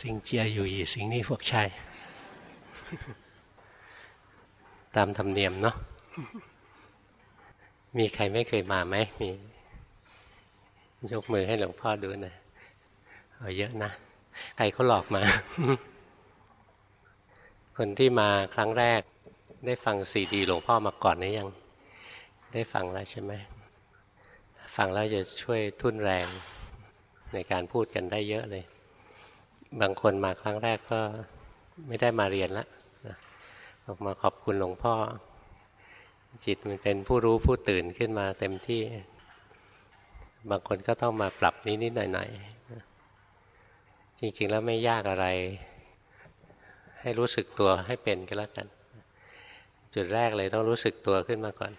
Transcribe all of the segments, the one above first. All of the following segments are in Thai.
สิงเจียอยู่อีสิงนี่พวกชายตามธรรมเนียมเนาะมีใครไม่เคยมาไหมมี ยกมือให้หลวงพ่อดูนะเอาเยอะนะ ใครเขาหลอกมา คนที่มาครั้งแรก ได้ฟังซีดีหลวงพ่อมาก่อนหรือยัง ได้ฟังแล้วใช่ไหม ฟังแล้วจะช่วยทุ่นแรงในการพูดกันได้เยอะเลย บางคนมาครั้งแรกก็ไม่ได้มาเรียนแล้วออกมาขอบคุณหลวงพ่อ จิตมันเป็นผู้รู้ผู้ตื่นขึ้นมาเต็มที่ บางคนก็ต้องมาปรับนิดๆหน่อยๆจริงๆแล้วไม่ยากอะไร ให้รู้สึกตัวให้เป็นก็แล้วกัน จุดแรกเลยต้องรู้สึกตัวขึ้นมาก่อน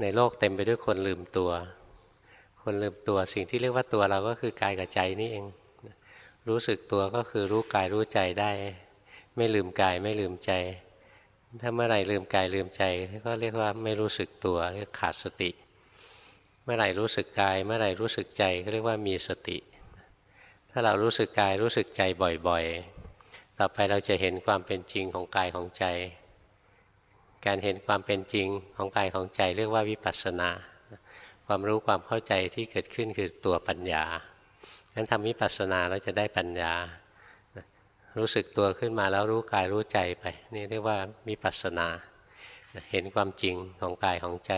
ในโลกเต็มไปด้วยคนลืมตัว คนลืมตัวสิ่งที่เรียกว่าตัวเราก็คือกายกับใจนี่เอง รู้สึกตัวก็คือรู้กายรู้ใจได้ ไม่ลืมกายไม่ลืมใจ ถ้าเมื่อไหร่ลืมกายลืมใจ ก็เรียกว่าไม่รู้สึกตัวเรียกขาดสติ เมื่อไหร่รู้สึกกาย เมื่อไหร่รู้สึกใจก็เรียกว่ามีสติ ถ้าเรารู้สึกกายรู้สึกใจบ่อยๆ ต่อไปเราจะเห็นความเป็นจริงของกายของใจ การเห็นความเป็นจริงของกายของใจ เรียกว่าวิปัสสนา ความรู้ความเข้าใจที่เกิดขึ้นคือตัวปัญญา งั้นทำวิปัสสนาเราจะได้ปัญญา รู้สึกตัวขึ้นมาแล้วรู้กายรู้ใจไป นี่เรียกว่ามีปัสนา เห็นความจริงของกายของใจ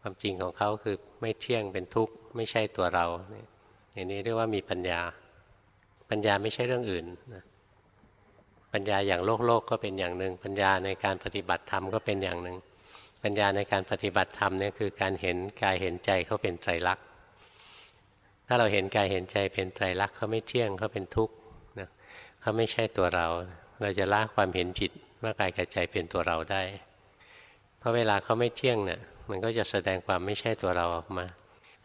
ความจริงของเขาคือไม่เที่ยงเป็นทุกข์ ไม่ใช่ตัวเราอย่างนี้เรียกว่ามีปัญญา ปัญญาไม่ใช่เรื่องอื่นปัญญาอย่างโลกโลกก็เป็นอย่างหนึ่ง ปัญญาในการปฏิบัติธรรมก็เป็นอย่างหนึ่ง ปัญญาในการปฏิบัติธรรมเนี่ยคือการเห็นกายเห็นใจเขาเป็นไตรลักษณ์ ถ้าเราเห็นกายเห็นใจเป็นไตรลักษณ์เขาไม่เที่ยงเขาเป็นทุกข์นะเขาไม่ใช่ตัวเรา เราจะละความเห็นผิดว่ากายกับใจเป็นตัวเราได้ เพราะเวลาเขาไม่เที่ยงเนี่ยมันก็จะแสดงความไม่ใช่ตัวเราออกมา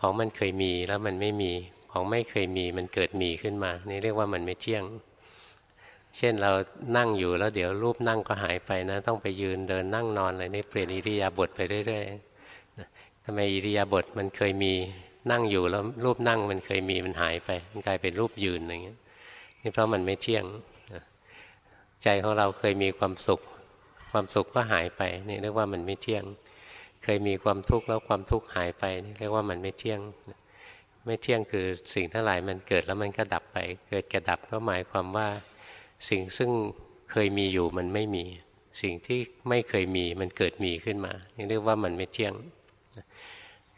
ของมันเคยมีแล้วมันไม่มี ของไม่เคยมีมันเกิดมีขึ้นมา นี่เรียกว่ามันไม่เที่ยง เช่นเรานั่งอยู่แล้วเดี๋ยวรูปนั่งก็หายไปนะ ต้องไปยืนเดินนั่งนอนอะไรนี่เปลี่ยนอิริยาบถไปเรื่อยๆทำไมอิริยาบถมันเคยมี นั่งอยู่แล้วรูปนั่งมันเคยมีมันหายไป มันกลายเป็นรูปยืนอย่างเงี้ยนี่เพราะมันไม่เที่ยงใจของเราเคยมีความสุข ความสุขก็หายไปนี่เรียกว่ามันไม่เที่ยง เคยมีความทุกข์แล้วความทุกข์หายไปนี่เรียกว่ามันไม่เที่ยง ไม่เที่ยงคือสิ่งทั้งหลายมันเกิดแล้วมันก็ดับไป เกิดกระดับก็หมายความว่าสิ่งซึ่งเคยมีอยู่มันไม่มี สิ่งที่ไม่เคยมีมันเกิดมีขึ้นมานี่เรียกว่ามันไม่เที่ยง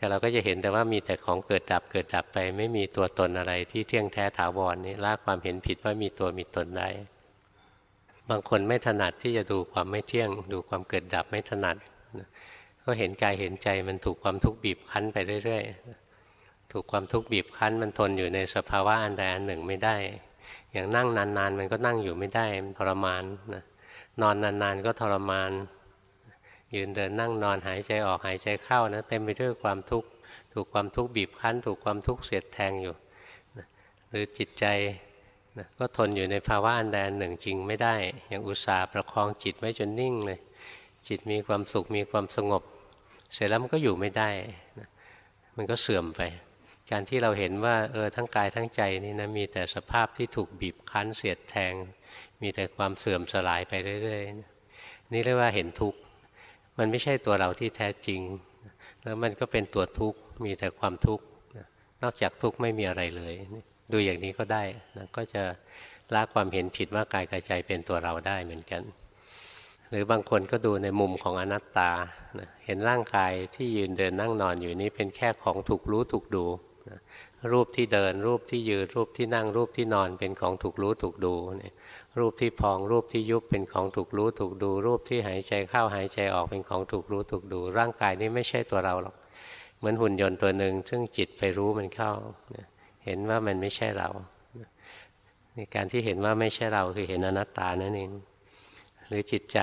เราก็จะเห็นแต่ว่ามีแต่ของเกิดดับเกิดดับไป ไม่มีตัวตนอะไรที่เที่ยงแท้ถาวรนี่ละความเห็นผิดว่ามีตัวมีตนได้ บางคนไม่ถนัดที่จะดูความไม่เที่ยง ดูความเกิดดับไม่ถนัด ก็เห็นกายเห็นใจมันถูกความทุกข์บีบคั้นไปเรื่อยๆ ถูกความทุกข์บีบคั้นมันทนอยู่ในสภาวะอันใดอันหนึ่งไม่ได้ อย่างนั่งนานๆ มันก็นั่งอยู่ไม่ได้มันทรมานนะนอนนานๆ ก็ทรมาน ยืนเดินนั่งนอนหายใจออกหายใจเข้านะเต็มไปด้วยความทุกข์ถูกความทุกข์บีบคั้น ถูกความทุกข์เสียดแทงอยู่นะหรือจิตใจนะก็ทนอยู่ในภาวะอันใดอันหนึ่งจริงไม่ได้อย่างอุตส่าห์ประคองจิตไว้จนนิ่งเลย จิตมีความสุขมีความสงบ เสร็จแล้วมันก็อยู่ไม่ได้นะมันก็เสื่อมไป การที่เราเห็นว่าเออทั้งกายทั้งใจนี่นะมีแต่สภาพที่ถูกบีบคั้นเสียดแทง มีแต่ความเสื่อมสลายไปเรื่อยๆนี่เรียกว่าเห็นทุกข์ มันไม่ใช่ตัวเราที่แท้จริง แล้วมันก็เป็นตัวทุกข์มีแต่ความทุกข์นอกจากทุกข์ไม่มีอะไรเลย ดูอย่างนี้ก็ได้นะก็จะละความเห็นผิดว่ากายกายใจเป็นตัวเราได้เหมือนกัน หรือบางคนก็ดูในมุมของอนัตตานะเห็นร่างกายที่ยืนเดินนั่งนอนอยู่นี้เป็นแค่ของถูกรู้ถูกดูนะรูปที่เดินรูปที่ยืนรูปที่นั่งรูปที่นอนเป็นของถูกรู้ถูกดูเนี่ย รูปที่พองรูปที่ยุบเป็นของถูกรู้ถูกดู รูปที่หายใจเข้าหายใจออกเป็นของถูกรู้ถูกดู ร่างกายนี้ไม่ใช่ตัวเราหรอกเหมือนหุ่นยนต์ตัวหนึ่งซึ่งจิตไปรู้มันเข้า เห็นว่ามันไม่ใช่เราในการที่เห็นว่าไม่ใช่เราคือเห็นอนัตตานั่นเองหรือจิตใจ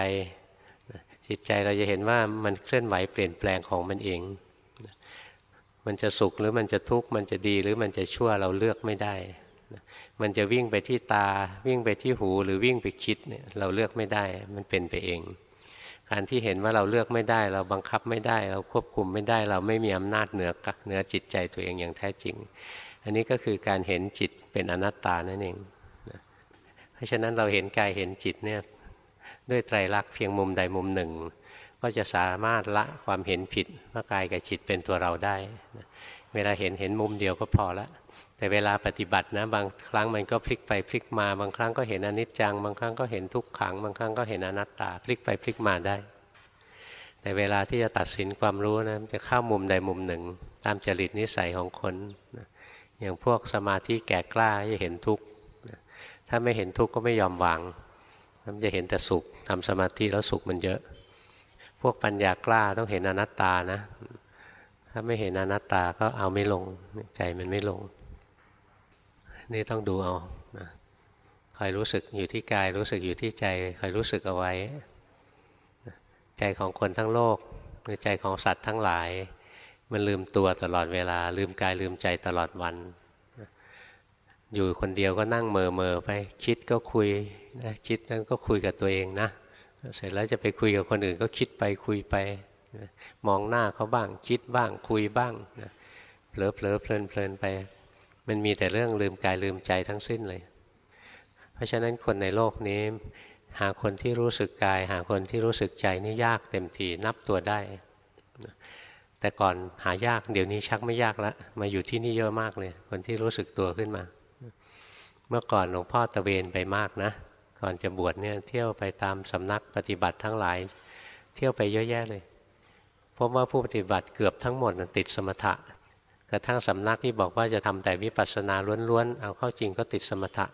จิตใจเราจะเห็นว่ามันเคลื่อนไหวเปลี่ยนแปลงของมันเอง มันจะสุขหรือมันจะทุกข์มันจะดีหรือมันจะชั่วเราเลือกไม่ได้ มันจะวิ่งไปที่ตาวิ่งไปที่หูหรือวิ่งไปคิดเนี่ยเราเลือกไม่ได้ มันเป็นไปเอง การที่เห็นว่าเราเลือกไม่ได้ เราบังคับไม่ได้ เราควบคุมไม่ได้ เราไม่มีอำนาจเหนือเหนือจิตใจตัวเองอย่างแท้จริง อันนี้ก็คือการเห็นจิตเป็นอนัตตานั่นเองเพราะฉะนั้นเราเห็นกายเห็นจิตเนี่ยด้วยไตรลักษณ์เพียงมุมใดมุมหนึ่ง ก็จะสามารถละความเห็นผิดว่ากายกับจิตเป็นตัวเราได้ เวลาเห็นเห็นมุมเดียวก็พอละ แต่เวลาปฏิบัตินะบางครั้งมันก็พลิกไปพลิกมา บางครั้งก็เห็นอนิจจัง บางครั้งก็เห็นทุกขัง บางครั้งก็เห็นอนัตตา พลิกไปพลิกมาได้ แต่เวลาที่จะตัดสินความรู้นะจะเข้ามุมใดมุมหนึ่ง ตามจริตนิสัยของคนอย่างพวกสมาธิแก่กล้าจะเห็นทุกข์ถ้าไม่เห็นทุกข์ก็ไม่ยอมวางมันจะเห็นแต่สุขทำสมาธิแล้วสุขมันเยอะ พวกปัญญากล้าต้องเห็นอนัตตานะ ถ้าไม่เห็นอนัตตาก็เอาไม่ลงใจมันไม่ลง นี่ต้องดูเอาคอยรู้สึกอยู่ที่กายรู้สึกอยู่ที่ใจคอยรู้สึกเอาไว้ ใจของคนทั้งโลกหรือใจของสัตว์ทั้งหลาย มันลืมตัวตลอดเวลา ลืมกายลืมใจตลอดวัน อยู่คนเดียวก็นั่งเมอเมอไป คิดก็คุยนะคิดนั้นก็คุยกับตัวเองนะ เสร็จแล้วจะไปคุยกับคนอื่นก็คิดไปคุยไป มองหน้าเขาบ้าง คิดบ้างคุยบ้างนะเผลอเผลอเพลินเพลินไป มันมีแต่เรื่องลืมกายลืมใจทั้งสิ้นเลย เพราะฉะนั้นคนในโลกนี้ หาคนที่รู้สึกกาย หาคนที่รู้สึกใจนี่ยากเต็มทีนับตัวได้ แต่ก่อนหายากเดี๋ยวนี้ชักไม่ยากแล้วมาอยู่ที่นี่เยอะมากเลย คนที่รู้สึกตัวขึ้นมา เมื่อก่อนหลวงพ่อตะเวนไปมากนะ ก่อนจะบวชเนี่ยเที่ยวไปตามสำนักปฏิบัติทั้งหลาย เที่ยวไปเยอะแยะเลยพบว่าผู้ปฏิบัติเกือบทั้งหมดติดสมถะกระทั่งสำนักที่บอกว่าจะทำแต่วิปัสสนาล้วนๆ เอาเข้าจริงก็ติดสมถะ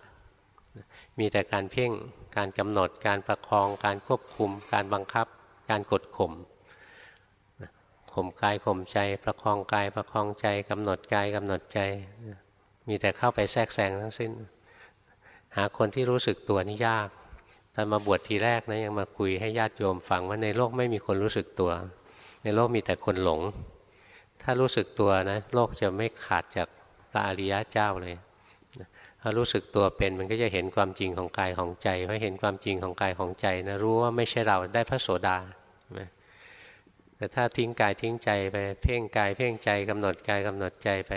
มีแต่การเพ่ง การกำหนด การประคอง การควบคุม การบังคับ การกดข่ม ข่มกายข่มใจ ประคองกายประคองใจกำหนดกายกำหนดใจ มีแต่เข้าไปแทรกแซงทั้งสิ้น หาคนที่รู้สึกตัวนี่ยากตอนมาบวชทีแรกนะยังมาคุยให้ญาติโยมฟังว่าในโลกไม่มีคนรู้สึกตัว ในโลกมีแต่คนหลง ถ้ารู้สึกตัวนะโลกจะไม่ขาดจากพระอริยะเจ้าเลยถ้ารู้สึกตัวเป็นมันก็จะเห็นความจริงของกายของใจพอเห็นความจริงของกายของใจนะรู้ว่าไม่ใช่เราได้พระโสดาแต่ถ้าทิ้งกายทิ้งใจไปเพ่งกายเพ่งใจกำหนดกายกำหนดใจไป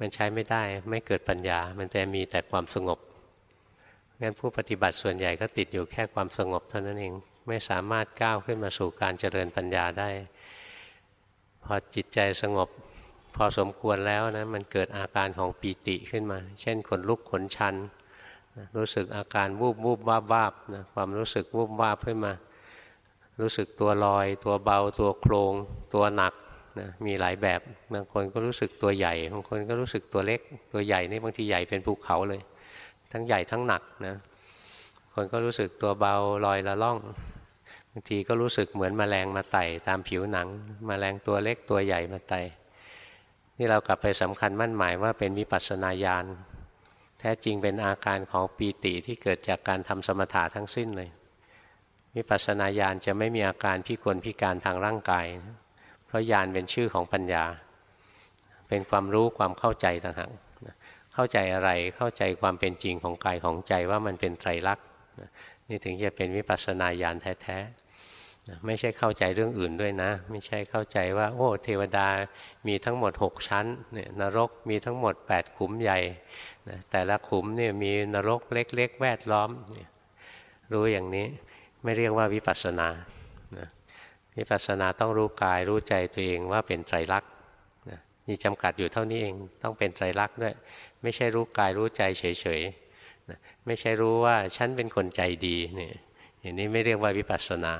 มันใช้ไม่ได้ไม่เกิดปัญญา มันจะมีแต่ความสงบ งั้นผู้ปฏิบัติส่วนใหญ่ก็ติดอยู่แค่ความสงบเท่านั้นเอง ไม่สามารถก้าวขึ้นมาสู่การเจริญปัญญาได้ พอจิตใจสงบพอสมควรแล้วนะมันเกิดอาการของปีติขึ้นมา เช่นขนลุกขนชัน รู้สึกอาการวูบวูบวาบวาบนะความรู้สึกวูบวาบขึ้นมา รู้สึกตัวลอย ตัวเบา ตัวโครง ตัวหนักนะมีหลายแบบบางคนก็รู้สึกตัวใหญ่บางคนก็รู้สึกตัวเล็ก ตัวใหญ่นี่บางทีใหญ่เป็นภูเขาเลย ทั้งใหญ่ทั้งหนักนะคนก็รู้สึกตัวเบาลอยละล่องบางทีก็รู้สึกเหมือนมแมลงมาไต่ตามผิวหนังมแมลงตัวเล็กตัวใหญ่มาไต่นี่เรากลับไปสำคัญมั่นหมายว่าเป็นวิปัสสนาญาณแท้จริงเป็นอาการของปีติที่เกิดจากการทำสมถะทั้งสิ้นเลยวิปัสสนาญาณจะไม่มีอาการพิกลพิการทางร่างกาย เพราะญาณเป็นชื่อของปัญญา เป็นความรู้ความเข้าใจต่างหาก เข้าใจอะไรเข้าใจความเป็นจริงของกายของใจว่ามันเป็นไตรลักษณ์นี่ถึงจะเป็นวิปัสสนาญาณแท้ๆไม่ใช่เข้าใจเรื่องอื่นด้วยนะ ไม่ใช่เข้าใจว่า โอ้ เทวดามีทั้งหมด 6 ชั้นเนี่ยนรกมีทั้งหมด 8 ขุมใหญ่แต่ละขุมเนี่ยมีนรกเล็ก ๆ แวดล้อม รู้อย่างนี้ไม่เรียกว่าวิปัสสนาวิปัสสนาต้องรู้กายรู้ใจตัวเองว่าเป็นไตรลักษณ์ มีจำกัดอยู่เท่านี้เองต้องเป็นไตรลักษณ์ด้วย ไม่ใช่รู้กายรู้ใจเฉยๆไม่ใช่รู้ว่าฉันเป็นคนใจดีเนี่ยอย่างนี้ไม่เรียกว่าวิปัสสนา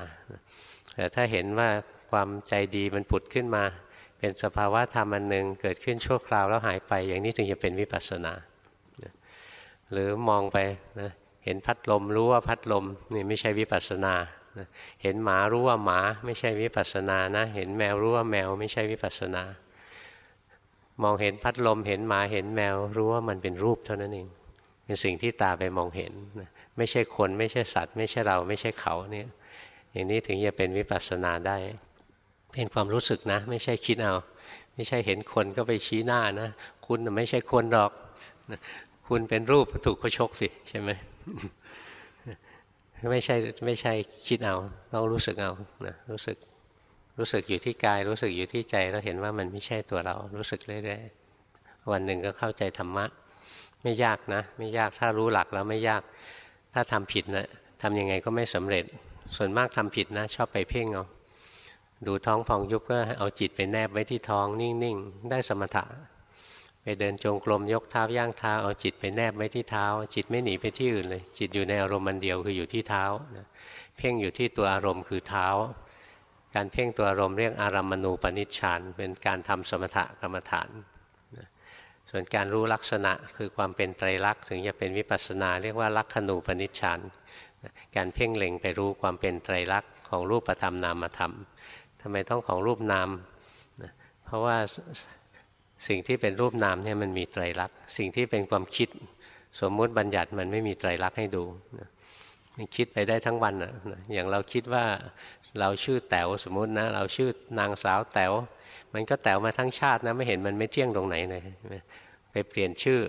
แต่ถ้าเห็นว่าความใจดีมันผุดขึ้นมา เป็นสภาวะธรรมอันหนึ่งเกิดขึ้นชั่วคราวแล้วหายไป อย่างนี้ถึงจะเป็นวิปัสสนาหรือมองไปนะเห็นพัดลมรู้ว่าพัดลมนี่ไม่ใช่วิปัสสนาเห็นหมารู้ว่าหมาไม่ใช่วิปัสสนานะ เห็นแมวรู้ว่าแมวไม่ใช่วิปัสสนา มองเห็นพัดลมเห็นหมาเห็นแมว รู้ว่ามันเป็นรูปเท่านั้นเอง เป็นสิ่งที่ตาไปมองเห็นไม่ใช่คนไม่ใช่สัตว์ ไม่ใช่เราไม่ใช่เขาเนี่ย อย่างนี้ถึงจะเป็นวิปัสสนาได้ เป็นความรู้สึกนะ ไม่ใช่คิดเอา ไม่ใช่เห็นคนก็ไปชี้หน้านะคุณไม่ใช่คนหรอกคุณเป็นรูปถูกเขาชกสิใช่ไหมไม่ใช่ไม่ใช่คิดเอาต้องรู้สึกเอานะรู้สึก รู้สึกอยู่ที่กาย รู้สึกอยู่ที่ใจเราเห็นว่ามันไม่ใช่ตัวเรา รู้สึกเรื่อยๆวันหนึ่งก็เข้าใจธรรมะ ไม่ยากนะ ไม่ยากถ้ารู้หลักแล้วไม่ยาก ถ้าทำผิดนะทำยังไงก็ไม่สำเร็จ ส่วนมากทำผิดนะ ชอบไปเพ่งเอาดูท้องพองยุบก็เอาจิตไปแนบไว้ที่ท้องนิ่งๆ ได้สมถะ ไปเดินจงกรมยกเท้าย่างเท้าเอาจิตไปแนบไว้ที่เท้า จิตไม่หนีไปที่อื่นเลย จิตอยู่ในอารมณ์มันเดียวคืออยู่ที่เท้าเพ่งอยู่ที่ตัวอารมณ์คือเท้า การเพ่งตัวอารมณ์เรียกอารัมมณูปนิชฌานเป็นการทำสมถะกรรมฐาน ส่วนการรู้ลักษณะคือความเป็นไตรลักษณ์ถึงจะเป็นวิปัสสนา เรียกว่าลักขณูปนิชฌานการเพ่งเล็งไปรู้ความเป็นไตรลักษณ์ของรูปธรรมนามธรรมทำไมต้องของรูปนาม เพราะว่าสิ่งที่เป็นรูปนามเนี่ยมันมีไตรลักษณ์สิ่งที่เป็นความคิดสมมุติบัญญัติมันไม่มีไตรลักษณ์ให้ดูมันคิดไปได้ทั้งวันอะอย่างเราคิดว่า เราชื่อแต๋วสมมตินะ เราชื่อนางสาวแต๋วมันก็แต๋วมาทั้งชาตินะไม่เห็นมันไม่เที่ยงตรงไหนเลยไปเปลี่ยนชื่อ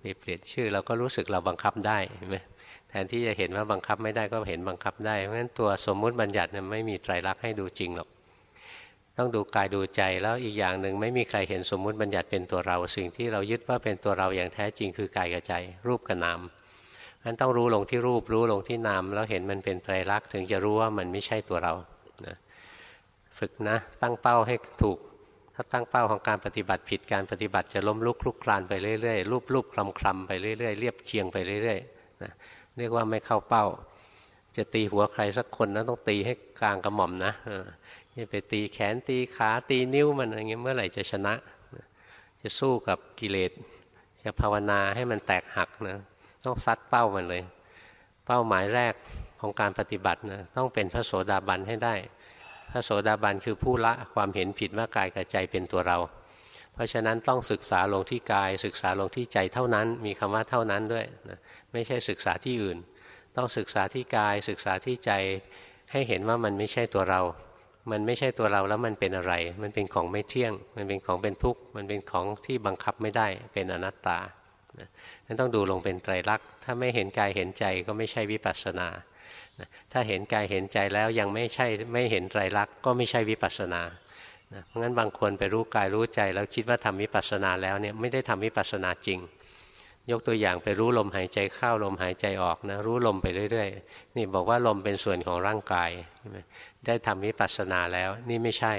ไปเปลี่ยนชื่อเราก็รู้สึกเราบังคับได้ไหมแทนที่จะเห็นว่าบังคับไม่ได้ก็เห็นบังคับได้เพราะฉะนั้นตัวสมมุติบัญญัติเนี่ยไม่มีไตรลักษณ์ให้ดูจริงหรอกต้องดูกายดูใจแล้วอีกอย่างหนึ่งไม่มีใครเห็นสมมุติบัญญัติเป็นตัวเรา สิ่งที่เรายึดว่าเป็นตัวเราอย่างแท้จริงคือกายกับใจ รูปกับนาม นั้นต้องรู้ลงที่รูปรู้ลงที่นามแล้วเห็นมันเป็นไตรลักษณ์ถึงจะรู้ว่ามันไม่ใช่ตัวเรานะฝึกนะตั้งเป้าให้ถูก ถ้าตั้งเป้าของการปฏิบัติผิดการปฏิบัติจะล้มลุกคลุกคลานไปเรื่อยๆรูปรูปคลำคลำไปเรื่อยๆเรียบเคียงไปเรื่อยๆนะเรียกว่าไม่เข้าเป้า จะตีหัวใครสักคนนะต้องตีให้กลางกระหม่อมนะอย่าไปตีแขนตีขาตีนิ้วมันอะไรเงี้ยเมื่อไหร่จะชนะ จะสู้กับกิเลสจะภาวนาให้มันแตกหักนะ ต้องซัดเป้ามันเลย เป้าหมายแรกของการปฏิบัตินะต้องเป็นพระโสดาบันให้ได้ พระโสดาบันคือผู้ละความเห็นผิดว่ากายกับใจเป็นตัวเรา เพราะฉะนั้นต้องศึกษาลงที่กาย ศึกษาลงที่ใจเท่านั้น มีคำว่าเท่านั้นด้วยนะไม่ใช่ศึกษาที่อื่น ต้องศึกษาที่กาย ศึกษาที่ใจให้เห็นว่ามันไม่ใช่ตัวเรา มันไม่ใช่ตัวเราแล้วมันเป็นอะไร มันเป็นของไม่เที่ยง มันเป็นของเป็นทุกข์ มันเป็นของที่บังคับไม่ได้ เป็นอนัตตา นั้นต้องดูลงเป็นไตรลักษณ์ถ้าไม่เห็นกายเห็นใจก็ไม่ใช่วิปัสสนาถ้าเห็นกายเห็นใจแล้วยังไม่ใช่ไม่เห็นไตรลักษณ์ก็ไม่ใช่วิปัสสนาเพราะงั้นบางคนไปรู้กายรู้ใจแล้วคิดว่าทำวิปัสสนาแล้วเนี่ยไม่ได้ทำวิปัสสนาจริง ยกตัวอย่างไปรู้ลมหายใจเข้าลมหายใจออกนะรู้ลมไปเรื่อยๆนี่บอกว่าลมเป็นส่วนของร่างกายได้ทำวิปัสสนาแล้วนี่ไม่ใช่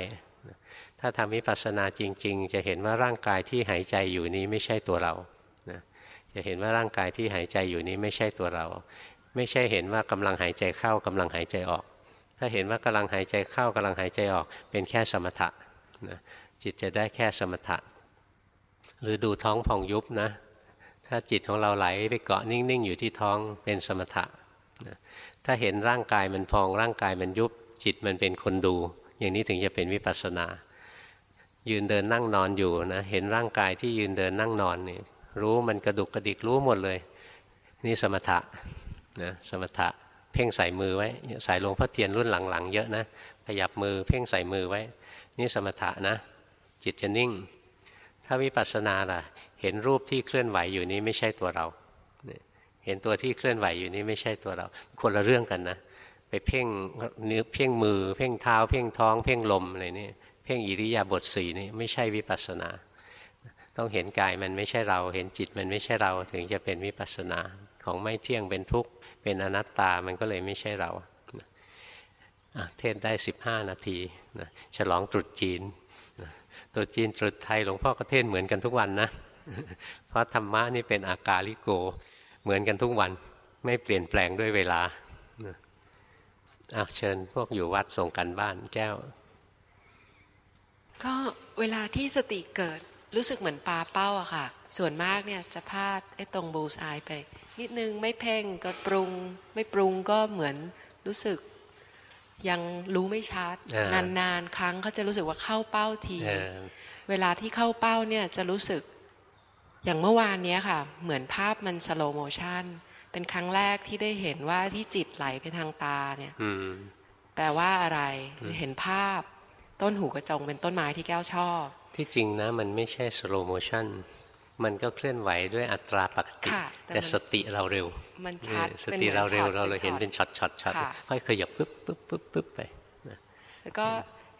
ถ้าทำวิปัสสนาจริง ๆ จะเห็นว่าร่างกายที่หายใจอยู่นี้ไม่ใช่ตัวเรา จะเห็นว่าร่างกายที่หายใจอยู่นี้ไม่ใช่ตัวเรา ไม่ใช่เห็นว่ากำลังหายใจเข้ากำลังหายใจออก ถ้าเห็นว่ากำลังหายใจเข้ากำลังหายใจออก เป็นแค่สมถะนะจิตจะได้แค่สมถะ หรือดูท้องพองยุบนะ ถ้าจิตของเราไหลไปเกาะนิ่งๆ อยู่ที่ท้องเป็นสมถะถ้าเห็นร่างกายมันพองร่างกายมันยุบ จิตมันเป็นคนดู อย่างนี้ถึงจะเป็นวิปัสสนา ยืนเดินนั่งนอนอยู่นะเห็นร่างกายที่ยืนเดินนั่งนอนนี่ รู้มันกระดุกกระดิกรู้หมดเลย นี่สมถะนะสมถะเพ่งใส่มือไว้ใส่ลงพระเทียนรุ่นหลังๆ เยอะนะขยับมือเพ่งใส่มือไว้ นี่สมถะนะ จิตจะนิ่ง ถ้าวิปัสสนาล่ะ เห็นรูปที่เคลื่อนไหวอยู่นี้ไม่ใช่ตัวเรา เห็นตัวที่เคลื่อนไหวอยู่นี้ไม่ใช่ตัวเรา คนละเรื่องกันนะไปเพ่งเนื้อเพ่งมือ เพ่งเท้า เพ่งท้อง เพ่งลมอะไรนี่เพ่งอิริยาบถสี่นี่ไม่ใช่วิปัสสนา ต้องเห็นกายมันไม่ใช่เรา เห็นจิตมันไม่ใช่เราถึงจะเป็นวิปัสสนาของไม่เที่ยงเป็นทุกข์เป็นอนัตตามันก็เลยไม่ใช่เราเทศได้สิบห้านาทีนะฉลองตรุษจีนตรุษจีนตรุษไทยหลวงพ่อก็เทศเหมือนกันทุกวันนะ เพราะธรรมะนี่เป็นอากาลิโกเหมือนกันทุกวัน ไม่เปลี่ยนแปลงด้วยเวลาอาเชิญพวกอยู่วัดส่งกันบ้านแก้ว ก็เวลาที่สติเกิด รู้สึกเหมือนปลาเป้าอะค่ะ ส่วนมากเนี่ยจะพลาดไอ้ตรงบูสไอไป นิดนึงไม่เพ่งก็ปรุง ไม่ปรุงก็เหมือนรู้สึกยังรู้ไม่ชัดนานๆ ครั้งเขาจะรู้สึกว่าเข้าเป้าที เวลาที่เข้าเป้าเนี่ยจะรู้สึกอย่างเมื่อวานนี้ค่ะ เหมือนภาพมันสโลโมชันเป็นครั้งแรกที่ได้เห็นว่าที่จิตไหลไปทางตาเนี่ยแปลว่าอะไรเห็นภาพ ต้นหูกระจงเป็นต้นไม้ที่แก้วชอบ ที่จริงนะมันไม่ใช่ slow motion มันก็เคลื่อนไหวด้วยอัตราปกติ แต่สติเราเร็ว มันชัดสติเราเร็วเราเลยเห็นเป็นช็อตช็อตช็อตค่อยขยับปึ๊บปึ๊บปึ๊บปึ๊บไปแล้วก็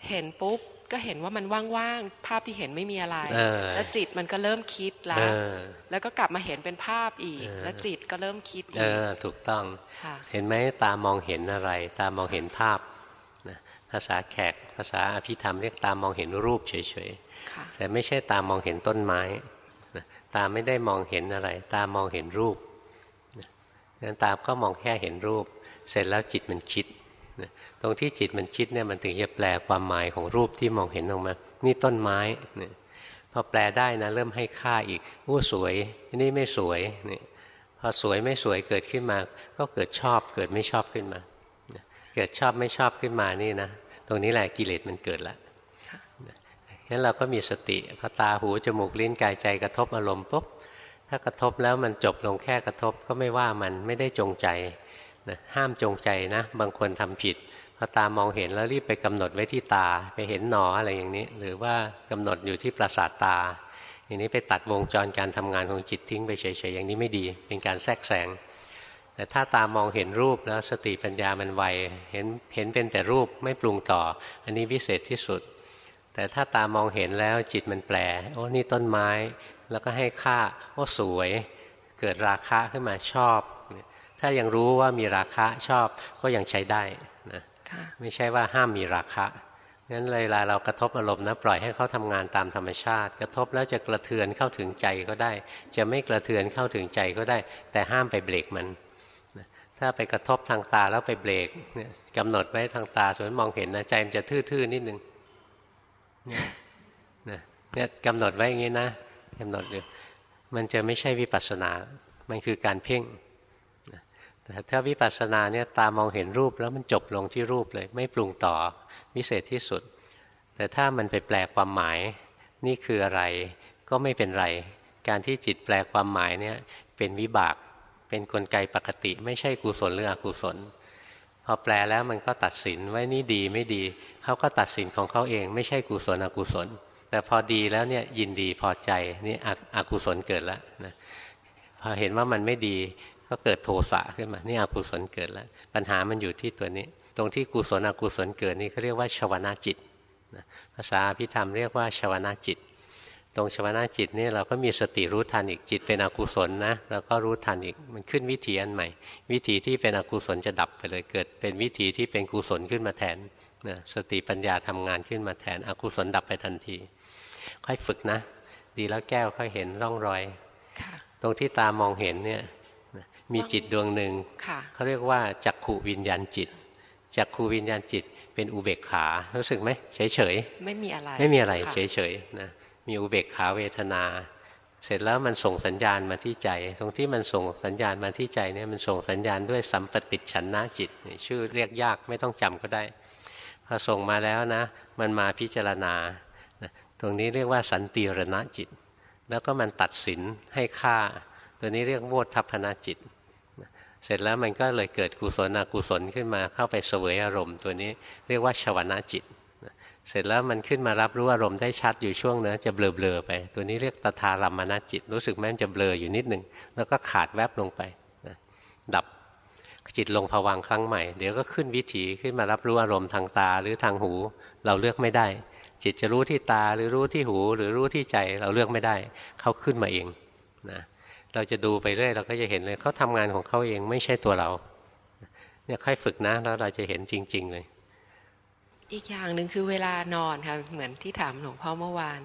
เห็นปุ๊บก็เห็นว่ามันว่างๆภาพที่เห็นไม่มีอะไรเออแล้วจิตมันก็เริ่มคิดแล้เออแล้วก็กลับมาเห็นเป็นภาพอีกเออแล้วจิตก็เริ่มคิดเออีกอถูกต้องค่ะเห็นไหมตามองเห็นอะไร ตามองเห็นภาพนะภาษาแขกภาษาอภิธรรมเรียกตามองเห็นรูปเฉยค่ะๆ แต่ไม่ใช่ตามองเห็นต้นไม้ตาไม่ได้มองเห็นอะไร ตามองเห็นรูปนะงั้นตาก็มองแค่เห็นรูป เสร็จแล้วจิตมันคิด ตรงที่จิตมันคิดเนี่ยมันถึงจะแปลความหมายของรูปที่มองเห็นออกมา นี่ต้นไม้นะพอแปลได้นะเริ่มให้ค่าอีกอู้สวยนนี่ไม่สวยนี่พอสวยไม่สวยเกิดขึ้นมา ก็เกิดชอบเกิดไม่ชอบขึ้นมา เกิดชอบไม่ชอบขึ้นมานี่นะ ตรงนี้แหละกิเลสมันเกิดแล้ว งั้นเราก็มีสติพอตาหูจมูกลิ้นกายใจกระทบอารมณ์ปุ๊บถ้ากระทบแล้วมันจบลงแค่กระทบก็ไม่ว่ามันไม่ได้จงใจนะห้ามจงใจนะ บางคนทำผิดพอตามองเห็นแล้วรีบไปกำหนดไว้ที่ตาไปเห็นหนออะไรอย่างนี้ หรือว่ากำหนดอยู่ที่ประสาทตา อย่างนี้ไปตัดวงจรการทำงานของจิตทิ้งไปเฉยๆอย่างนี้ไม่ดี เป็นการแทรกแซงแต่ถ้าตามองเห็นรูปแล้วสติปัญญามันไวเห็นเห็นเป็นแต่รูปไม่ปรุงต่อ อันนี้วิเศษที่สุด แต่ถ้าตามองเห็นแล้วจิตมันแปลโอ้นี่ต้นไม้ แล้วก็ให้ค่าโอ้สวย เกิดราคะขึ้นมาชอบ ถ้ายังรู้ว่ามีราคะชอบก็ยังใช้ได้นะค่ะไม่ใช่ว่าห้ามมีราคะงั้นเลยเวลาเรากระทบอารมณ์นะปล่อยให้เขาทำงานตามธรรมชาติ กระทบแล้วจะกระเทือนเข้าถึงใจก็ได้ จะไม่กระเทือนเข้าถึงใจก็ได้ แต่ห้ามไปเบรกมันนะถ้าไปกระทบทางตาแล้วไปเบรกเนี่ยกำหนดไว้ทางตาส่วนมองเห็นนะใจมันจะทื่อๆนิดนึงเนี่ยนะเนี่ยกำหนดไว้อย่างนี้นะกำหนดอยู่มันจะไม่ใช่วิปัสสนา มันคือการเพ่งแต่ถ้าวิปัสสนาเนี่ยตามองเห็นรูปแล้วมันจบลงที่รูปเลย ไม่ปรุงต่อวิเศษที่สุด แต่ถ้ามันไปแปลความหมายนี่คืออะไรก็ไม่เป็นไร การที่จิตแปลความหมายเนี่ยเป็นวิบาก เป็นนกลไกปกติ ไม่ใช่กุศลหรืออกุศล พอแปลแล้วมันก็ตัดสินไว้นี่ดีไม่ดีเขาก็ตัดสินของเขาเอง ไม่ใช่กุศลอกุศล แต่พอดีแล้วเนี่ยยินดีพอใจนี่อกุศลเกิดแล้วนะพอเห็นว่ามันไม่ดีก็เกิดโทสะขึ้นมานี่อกุศลเกิดแล้ว ปัญหามันอยู่ที่ตัวนี้ ตรงที่กุศลอกุศลเกิดนี่เขาเรียกว่าชวนาจิตภาษาพิธรรมเรียกว่าชวนาจิต ตรงชวนาจิตนี่เราก็มีสติรู้ทันอีกจิตเป็นอกุศลนะเราก็รู้ทันอีกมันขึ้นวิธีอันใหม่ วิธีที่เป็นอกุศลจะดับไปเลยเกิด เป็นวิธีที่เป็นกุศลขึ้นมาแทนนะสติปัญญาทำงานขึ้นมาแทนอกุศลดับไปทันที ค่อยฝึกนะ ดีแล้วแก้วค่อยเห็นร่องรอยค่ะตรงที่ตามองเห็นเนี่ยมีจิตดวงหนึ่งค่ะเขาเรียกว่าจักขูวิญญาณจิตจักขูวิญญาณจิตเป็นอุเบกขารู้สึกไหมเฉยเฉยไม่มีอะไรๆไม่มีอะไรค่เฉยเฉยๆนะ มีอุเบกขาเวทนา เสร็จแล้วมันส่งสัญญาณมาที่ใจ ตรงที่มันส่งสัญญาณมาที่ใจเนี่ยมันส่งสัญญาณด้วยสัมปติฉันนะจิต ชื่อเรียกยากไม่ต้องจำก็ได้พอส่งมาแล้วนะ มันมาพิจารณา ตรงนี้เรียกว่าสันติรณจิต แล้วก็มันตัดสินให้ค่า ตัวนี้เรียกโวทัพพนาจิต เสร็จแล้วมันก็เลยเกิดกุศลอกุศลขึ้นมาเข้าไปเสวยอารมณ์ ตัวนี้เรียกว่าชวนาจิต เสร็จแล้วมันขึ้นมารับรู้อารมณ์ได้ชัดอยู่ช่วงนะจะเบลอๆไป ตัวนี้เรียกตถารัมมนาจิต รู้สึกไหมมันจะเบลออยู่นิดหนึ่งแล้วก็ขาดแวบลงไปนะดับจิตลงผวังค์ครั้งใหม่ เดี๋ยวก็ขึ้นวิถีขึ้นมารับรู้อารมณ์ทางตาหรือทางหู เราเลือกไม่ได้ จิตจะรู้ที่ตาหรือรู้ที่หู หรือรู้ที่ใจเราเลือกไม่ได้เขาขึ้นมาเองนะเราจะดูไปเรื่อยเราก็จะเห็นเลยเขาทำงานของเขาเองไม่ใช่ตัวเราเนี่ยค่อยฝึกนะแล้วเราจะเห็นจริง ๆ เลย อีกอย่างหนึ่งคือเวลานอนค่ะเหมือนที่ถามหลวงพ่อเมื่อวาน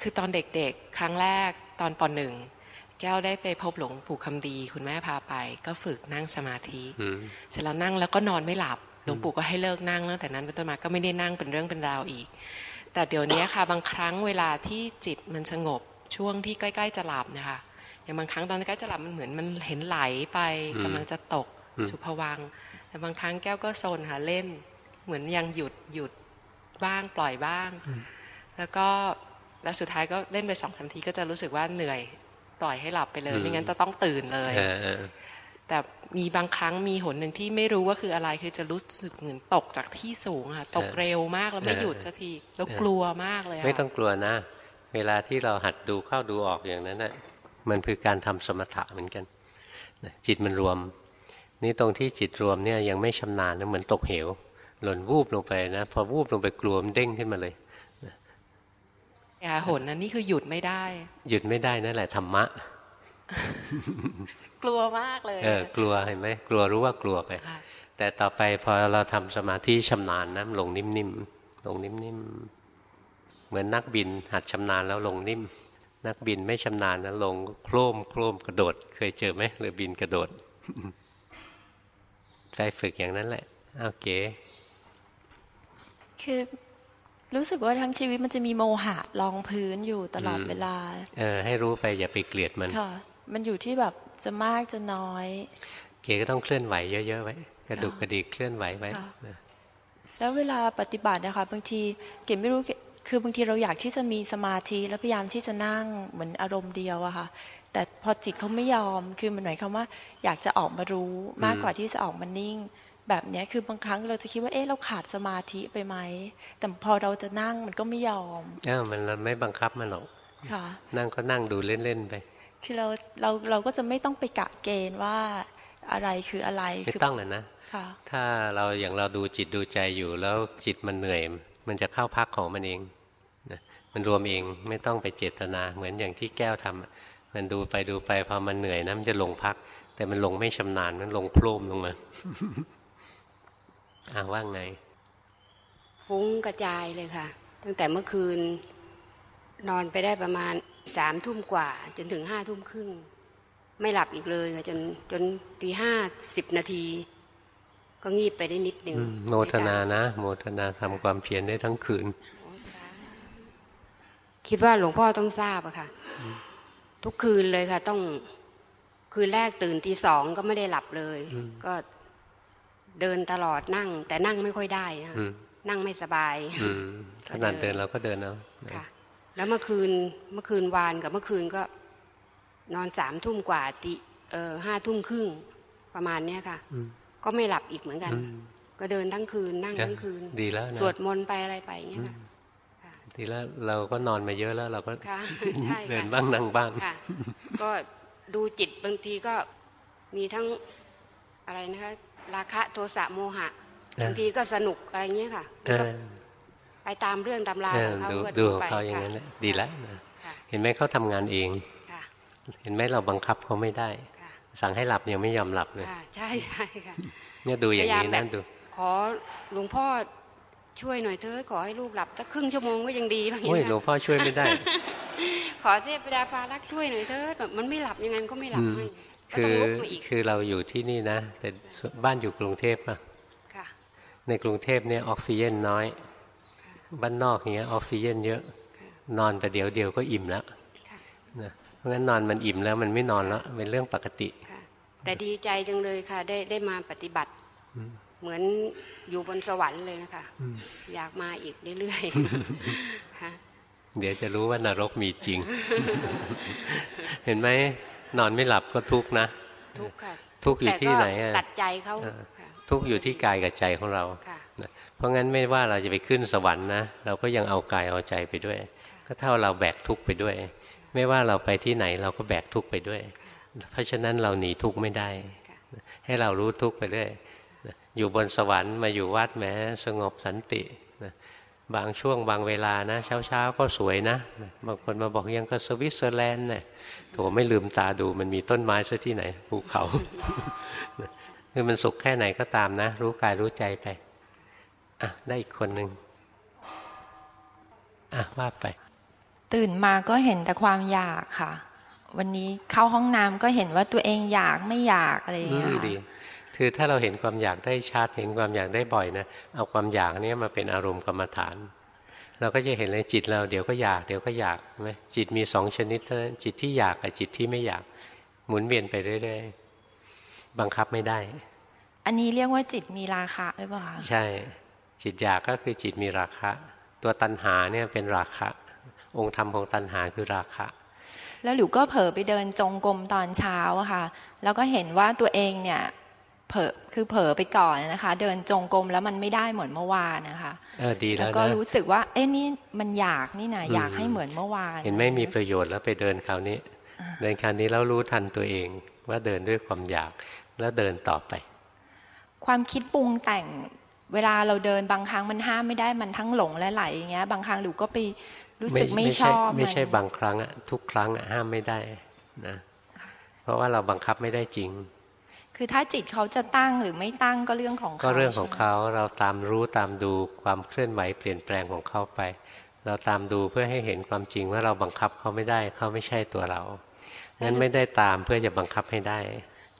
คือตอนเด็กๆ ครั้งแรกตอนปหนึ่งแก้วได้ไปพบหลวงปู่คำดี คุณแม่พาไป ก็ฝึกนั่งสมาธิอืมเสร็จแล้วนั่งแล้วก็นอนไม่หลับหลวงปู่ก็ให้เลิกนั่งตั้งแต่นั้นเป็นต้นมาก็ไม่ได้นั่งเป็นเรื่องเป็นราวอีก แต่เดี๋ยวนี้ค่ะ บางครั้งเวลาที่จิตมันสงบช่วงที่ใกล้ๆจะหลับนะคะอย่างบางครั้งตอนใกล้จะหลับมันเหมือนมันเห็นไหลไปอืมกำลังจะตกอืมสุภวังค์แต่บางครั้งแก้วก็โซนค่ะเล่น เหมือนยังหยุดหยุดบ้างปล่อยบ้าง แล้วก็แล้วสุดท้ายก็เล่นไปสองสามทีก็จะรู้สึกว่าเหนื่อยปล่อยให้หลับไปเลยอืมไม่งั้นจะต้องตื่นเลยเออเออแต่มีบางครั้งมีหนหนึ่งที่ไม่รู้ว่าคืออะไรคือจะรู้สึกเหมือนตกจากที่สูงค่ะตกเร็วมากแล้วไม่หยุดสักทีแล้วกลัวมากเลยะไม่ต้องกลัวนะ เวลาที่เราหัดดูเข้าดูออกอย่างนั้นนะ่ะมันคือการทำสมถะเหมือนกันนะจิตมันรวม นี่ตรงที่จิตรวมเนี่ยยังไม่ชำนาญนะเหมือนตกเหว หล่นวูบลงไปนะพอวูบลงไปกลัวมันเด้งขึ้นมาเลยนะอาหนนั้นนี่คือหยุดไม่ได้ หยุดไม่ได้นั่นแหละธรรมะ กลัวมากเลย เออกลัวเห็นไหมกลัวรู้ว่ากลัวไปค่ะแต่ต่อไปพอเราทำสมาธิชำนาญนะลงนิ่มๆลงนิ่มๆเหมือนนักบินหัดชำนาญแล้วลงนิ่ม นักบินไม่ชำนาญนะลงโครมโครมกระโดด เคยเจอไหมเรือบินกระโดดไปฝึกอย่างนั้นแหละโอเค คือรู้สึกว่าทั้งชีวิตมันจะมีโมหะรองพื้นอยู่ตลอดอืมเวลา เออ ให้รู้ไปอย่าไปเกลียดมันค่ะมันอยู่ที่แบบจะมากจะน้อย เก๋ก็ต้องเคลื่อนไหวเยอะๆไว้กระดุกกระดิกเคลื่อนไหวไว้ค่ะนะแล้วเวลาปฏิบัตินะคะบางทีเก๋ไม่รู้คือบางทีเราอยากที่จะมีสมาธิแล้วพยายามที่จะนั่งเหมือนอารมณ์เดียวอะค่ะ แต่พอจิตเขาไม่ยอมคือมันหมายความว่า อยากจะออกมารู้มากกว่าที่จะออกมานิ่ง แบบเนี้ยคือบางครั้งเราจะคิดว่าเอ๊ะเราขาดสมาธิไปไหมแต่พอเราจะนั่งมันก็ไม่ยอมเออมันเราไม่บังคับมันหรอกค่ะ นั่งก็นั่งดูเล่นๆไป คือเราเราเราก็จะไม่ต้องไปกะเกณฑ์ว่าอะไรคืออะไรไม่คืต้องเลยนะค่ะถ้าเราอย่างเราดูจิตดูใจอยู่แล้วจิตมันเหนื่อย มันจะเข้าพักของมันเองนะมันรวมเองไม่ต้องไปเจตนาเหมือนอย่างที่แก้วทำอะมันดูไปดูไปพอมันเหนื่อยนะมันจะลงพัก แต่มันลงไม่ชำนาญมันลงโพร่มลงมา อ่าว่าไงฟุ้งกระจายเลยค่ะ ตั้งแต่เมื่อคืนนอนไปได้ประมาณสามทุ่มกว่า จนถึงห้าทุ่มครึ่ง ไม่หลับอีกเลยค่ะจนจนตีห้าสิบนาที ก็งีบไปได้นิดหนึ่งอืมโมทนานะ โมทนาทำความเพียรได้ทั้งคืน คิดว่าหลวงพ่อต้องทราบอะค่ะ ทุกคืนเลยค่ะ ต้องคืนแรกตื่นตีสองก็ไม่ได้หลับเลย ก็ เดินตลอดนั่ง แต่นั่งไม่ค่อยได้นะคะอืมนั่งไม่สบายอืมขนาดเดินเราก็เดินเอาค่ะ แล้วเมื่อคืนเมื่อคืนวานกับเมื่อคืนก็ นอนสามทุ่มกว่าตีเออห้าทุ่มครึ่งประมาณเนี้ยค่ะอืมก็ไม่หลับอีกเหมือนกันอืมก็เดินทั้งคืนนั่งทั้งคืน ดีแล้วนะสวดมนต์ไปอะไรไปอย่างเงี้ยค่ะดีแล้วเราก็นอนมาเยอะแล้ว เราก็ค่ะใช่เดินค่ะบ้างนั่งบ้างค่ะก็ดูจิตบางทีก็มีทั้งอะไรนะคะ ราคะโทสะโมหะเออบางทีก็สนุกอะไรเงี้ยค่ะเออไปตามเรื่องตำราเอขอองเขาดูก็ดูไปเขาอย่างนั้นแหละดีแล้วนะค่ะเห็นไหมเขาทำงานเองค่ะเห็นไหมเราบังคับเขาไม่ได้ค่ะสั่งให้หลับยังไม่ยอมหลับเลยค่ะใช่ใช่ค่ะเนี่ยดูอย่างนี้พยายามแบนะบดู ขอหลวงพ่อช่วยหน่อยเถอะขอให้ลูกหลับสักครึ่งชั่วโมงก็ยังดีบางทีโอ้ยหลวงพ่อช่วยไม่ได้ ขอเทพดาปารักษ์ช่วยหน่อยเถอะแบบมันไม่หลับยังไงมันก็ไม่หลับอืมให้ก็ คืต้องอลุกมาอีกคือเราอยู่ที่นี่นะ แต่บ้านอยู่กรุงเทพอะค่ะในกรุงเทพเนี่ยออกซิเจนน้อย บ้านนอกเนี้ยออกซิเจนเยอะ นอนแต่เดี๋ยวเดียวก็อิ่มแล้วค่ะนะเพราะงั้นนอนมันอิ่มแล้วมันไม่นอนแล้วเป็นเรื่องปกติค่ะแต่ดีใจจังเลยค่ะ ได้ได้มาปฏิบัติ เหมือนอยู่บนสวรรค์เลยนะคะ อยากมาอีกเรื่อยๆค่ะเดี๋ยวจะรู้ว่านรกมีจริง เห็นไหม นอนไม่หลับก็ทุกข์นะ ทุกข์ค่ะทุกข์อยู่ที่ไหนอะแต่ก็ตัดใจเขาเออค่ะทุกข์อยู่ที่กายกับใจของเราค่ะนะเพราะงั้นไม่ว่าเราจะไปขึ้นสวรรค์นะเราก็ยังเอากายเอาใจไปด้วย ก็เท่าเราแบกทุกข์ไปด้วย ไม่ว่าเราไปที่ไหนเราก็แบกทุกข์ไปด้วย เพราะฉะนั้นเราหนีทุกข์ไม่ได้ ให้เรารู้ทุกข์ไปเรื่อยนะอยู่บนสวรรค์มาอยู่วัดแหม้สงบสันตินะ บางช่วงบางเวลานะเช้าเช้าๆก็สวยนะ บางคนมาบอกยังก็สวิตเซอร์แลนด์เนี่ยโถไม่ลืมตาดูมันมีต้นไม้ซะที่ไหนภูเขาคือมันสุขแค่ไหนก็ตามนะ รู้กายรู้ใจไป อะ ได้อีกคนหนึ่งอะว่าไป ตื่นมาก็เห็นแต่ความอยากค่ะ วันนี้เข้าห้องน้ำก็เห็นว่าตัวเองอยากไม่อยากอะไรอย่างอืเงี้ยม ค่ะดีคือถ้าเราเห็นความอยากได้ชัดเห็นความอยากได้บ่อยนะเอาความอยากเนี้มาเป็นอารมณ์กรรมฐาน เราก็จะเห็นเลยจิตเราเดี๋ยวก็อยากเดี๋ยวก็อยากใช่ไหมจิตมีสองชนิดเท่านั้นจิตที่อยากกับจิตที่ไม่อยากหมุนเวียนไปเรื่อยๆบังคับไม่ได้ อันนี้เรียกว่าจิตมีราคะหรือเปล่าคะใช่ จิตอยากก็คือจิตมีราคะ ตัวตัณหาเนี่ยเป็นราคะ องค์ธรรมของตัณหาคือราคะแล้วหลิวก็เผลอไปเดินจงกรมตอนเช้าอะค่ะ แล้วก็เห็นว่าตัวเองเนี่ย เผลอคือเผลอไปก่อนนะคะ เดินจงกรมแล้วมันไม่ได้เหมือนเมื่อวานนะคะเออดีแล้แล้ววก็นะรู้สึกว่า เอ้นี่มันอยากนี่นะอืมอยากให้เหมือนเมื่อวาน เห็นไหม่มีประโยชน์แล้วไปเดินคราวนี้ เดินคราวนี้แล้วรู้ทันตัวเอง ว่าเดินด้วยความอยากแล้วเดินต่อไป ความคิดปรุงแต่งเวลาเราเดินบางครั้งมันห้ามไม่ได้มันทั้งหลงและไหลอย่างเงี้ย บางครั้งหลิวก็ไปรู้สึกไม่ชอบไม่ใช่อะรบางครั้งอะทุกครั้งอะห้ามไม่ได้นะเพราะว่าเราบังคับไม่ได้จริง คือถ้าจิตเขาจะตั้งหรือไม่ตั้งก็เรื่องของเขาก็เรื่องของใช่ไหมเขาเราตามรู้ตามดูความเคลื่อนไหวเปลี่ยนแปลงของเขาไป เราตามดูเพื่อให้เห็นความจริงว่าเราบังคับเขาไม่ได้เขาไม่ใช่ตัวเรางั้นไม่ได้ตามเพื่อจะบังคับให้ได้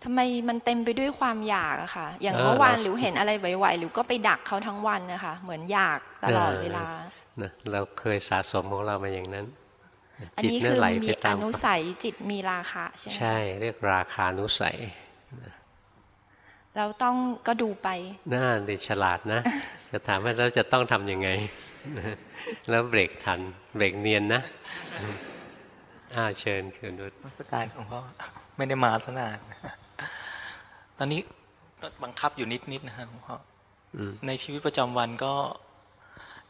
ทำไมมันเต็มไปด้วยความอยากอะค่ะ อย่างเออเมื่อวานเราหรือเห็นอะไรไหวๆหรือก็ไปดักเขาทั้งวันนะคะ เหมือนอยากตลอดเวลานะเราเคยสะสมของเรามาอย่างนั้นอันจิตนี้นั่คืนอไหลมีไปอตามนุสัยจิตมีราคะใช่ไหมใช่ เรียกราคานุสัย เราต้องก็ดูไปน่าดีฉลาดนะ จะถามว่าเราจะต้องทำยังไง แล้วเบรกทัน เบรกเนียนนะอ้าวเชิญคืนนุชนมัสการหลวงพ่อไม่ได้มาสนานตอนนี้ก็บังคับอยู่นิดนิดๆนะฮะหลวงพ่ออืมในชีวิตประจำวันก็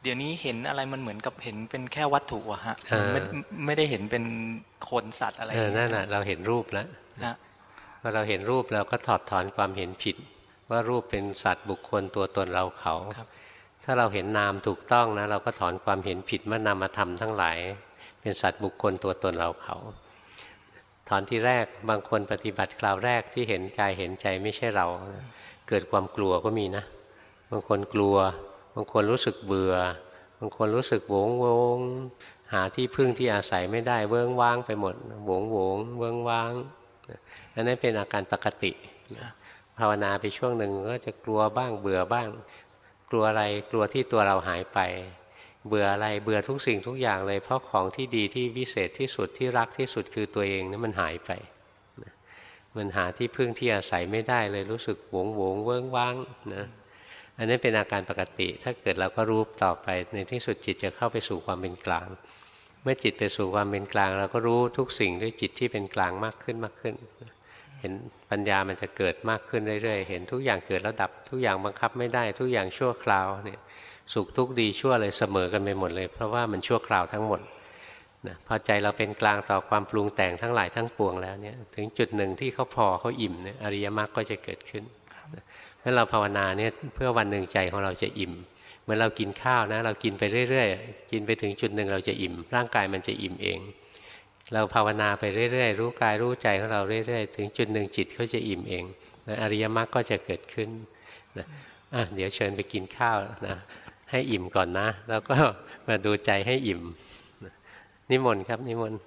เดี๋ยวนี้เห็นอะไรมันเหมือนกับเห็นเป็นแค่วัตถุอะฮะมันไม่ไม่ได้เห็นเป็นคนสัตว์อะไรเออนั่นแหะเราเห็นรูปแล้วฮะ พอเราเห็นรูปเราก็ถอดถอนความเห็นผิด ว่ารูปเป็นสัตว์บุคคลตัวตนเราเขาครับถ้าเราเห็นนามถูกต้องนะ เราก็ถอนความเห็นผิดว่านามธรรมทั้งหลาย เป็นสัตว์บุคคลตัวตนเราเขา ถอนที่แรกบางคนปฏิบัติคราวแรกที่เห็นกายเห็นใจไม่ใช่เรา เกิดความกลัวก็มีนะ บางคนกลัว บางคนรู้สึกเบื่อ บางคนรู้สึกโหวงโวงหาที่พึ่งที่อาศัยไม่ได้เวิ้งว้างไปหมดโหวงโวงเวิ้งว้าง อันนั้นเป็นอาการปกติ ภาวนาไปช่วงหนึ่งก็จะกลัวบ้างเบื่อบ้าง กลัวอะไรกลัวที่ตัวเราหายไป เบื่ออะไรเบื่อทุกสิ่งทุกอย่างเลย เพราะของที่ดีที่วิเศษที่สุดที่รักที่สุดคือตัวเองนั้นมันหายไปมันหาที่พึ่งที่อาศัยไม่ได้เลยรู้สึกโหวงโหวงเวิ้งว้างนะอันนี้เป็นอาการปกติ ถ้าเกิดเราก็รู้ต่อไปในที่สุดจิตจะเข้าไปสู่ความเป็นกลาง เมื่อจิตไปสู่ความเป็นกลาง เราก็รู้ทุกสิ่งด้วยจิตที่เป็นกลางมากขึ้นมากขึ้น เห็นปัญญามันจะเกิดมากขึ้นเรื่อยๆ เห็นทุกอย่างเกิดแล้วดับ ทุกอย่างบังคับไม่ได้ ทุกอย่างชั่วคราวเนี่ยสุขทุกข์ดีชั่วเลยเสมอกันไปหมดเลย เพราะว่ามันชั่วคราวทั้งหมดนะพอใจเราเป็นกลางต่อความปรุงแต่งทั้งหลายทั้งปวงแล้วเนี่ยถึงจุดหนึ่งที่เขาพอเขาอิ่มเนี่ยอริยมรรคก็จะเกิดขึ้นเพราะเราภาวนาเนี่ยเพื่อวันหนึ่งใจของเราจะอิ่ม เหมือนเรากินข้าวนะ เรากินไปเรื่อยๆ กินไปถึงจุดหนึ่งเราจะอิ่ม ร่างกายมันจะอิ่มเอง เราภาวนาไปเรื่อยๆ รู้กายรู้ใจของเราเรื่อยๆ ถึงจุดหนึ่งจิตเขาจะอิ่มเองนะอริยมรรคก็จะเกิดขึ้นนะอะเดี๋ยวเชิญไปกินข้าวนะให้อิ่มก่อนนะ แล้วก็มาดูใจให้อิ่มนะนิมนต์ครับนิมนต์